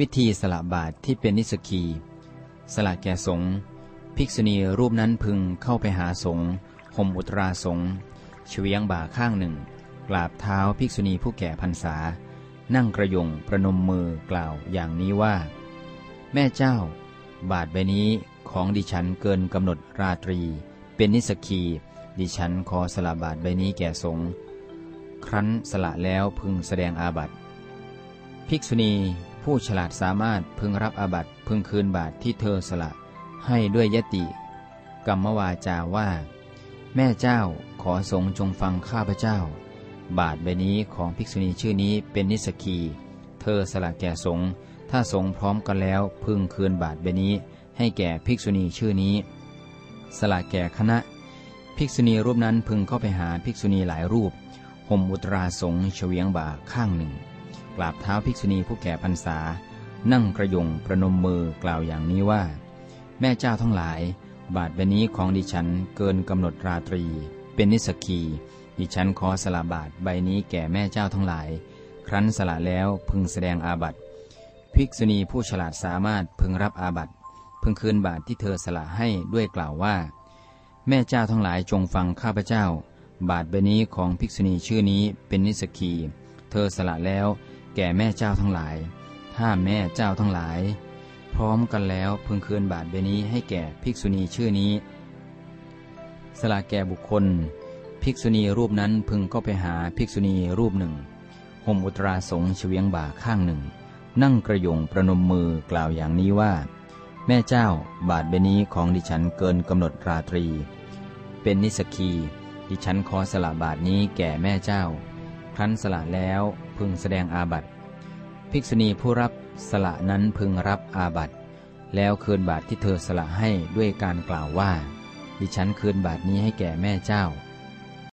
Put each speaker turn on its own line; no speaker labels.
วิธีสละบาทที่เป็นนิสกี สละแก่สงฆ์ภิกษุณีรูปนั้นพึงเข้าไปหาสงฆ์ห่มอุตราสงฆ์เฉียงบ่าข้างหนึ่ง กราบเท้าภิกษุณีผู้แก่พรรษา นั่งกระยงประนมมือกล่าวอย่างนี้ว่า แม่เจ้า บาทใบนี้ของดิฉันเกินกำหนดราตรี เป็นนิสกี ดิฉันขอสละบาทใบนี้แก่สงฆ์ครั้นสละแล้วพึงแสดงอาบัติภิกษุณี ผู้ฉลาดสามารถพึงรับอาบัติพึงคืนบาทที่เธอสละ ให้ด้วยยติ กรรมวาจาว่า แม่เจ้าขอสงฆ์จงฟังข้าพเจ้า บาทใบนี้ของภิกษุณีชื่อนี้เป็นนิสกี เธอสละแก่สงถ้าสงพร้อมกันแล้วพึงคืนบาทใบนี้ ให้แก่ภิกษุณีชื่อนี้ สละแก่คณะ ภิกษุณีรูปนั้นพึงเข้าไปหาภิกษุณีหลายรูปห่มอุตราสงเฉวียงบ่าข้างหนึ่ง กราบเท้าภิกษุณีผู้แก่พรรษา นั่งกระยงประนมมือกล่าวอย่างนี้ว่า แม่เจ้าทั้งหลาย บาทใบนี้ของดิฉันเกินกำหนดราตรี เป็นนิสกีดิฉันขอสละบาทใบนี้แก่แม่เจ้าทั้งหลาย ครั้นสละแล้วพึงแสดงอาบัติภิกษุณีผู้ฉลาดสามารถพึงรับอาบัติพึงคืนบาทที่เธอสละให้ด้วยกล่าวว่า แม่เจ้าทั้งหลายจงฟังข้าพเจ้า บาทใบนี้ของภิกษุณีชื่อนี้เป็นนิสกี เธอสละแล้ว แก่แม่เจ้าทั้งหลาย ถ้าแม่เจ้าทั้งหลาย พร้อมกันแล้วพึงคืนบาทใบนี้ให้แก่ภิกษุณีชื่อนี้ สละแก่บุคคล ภิกษุณีรูปนั้นพึงก็ไปหาภิกษุณีรูปหนึ่งห่มอุตราสงเฉียงบ่าข้างหนึ่ง นั่งกระยงประนมมือกล่าวอย่างนี้ว่า แม่เจ้าบาทใบนี้ของดิฉันเกินกำหนดราตรี เป็นนิสกี ดิฉันขอสละบาทนี้แก่แม่เจ้า ครั้นสละแล้วพึงแสดงอาบัติ ภิกษุณีผู้รับสละนั้นพึงรับอาบัติ แล้วคืนบาทที่เธอสละให้ด้วยการกล่าวว่า ดิฉันคืนบาทนี้ให้แก่แม่เจ้า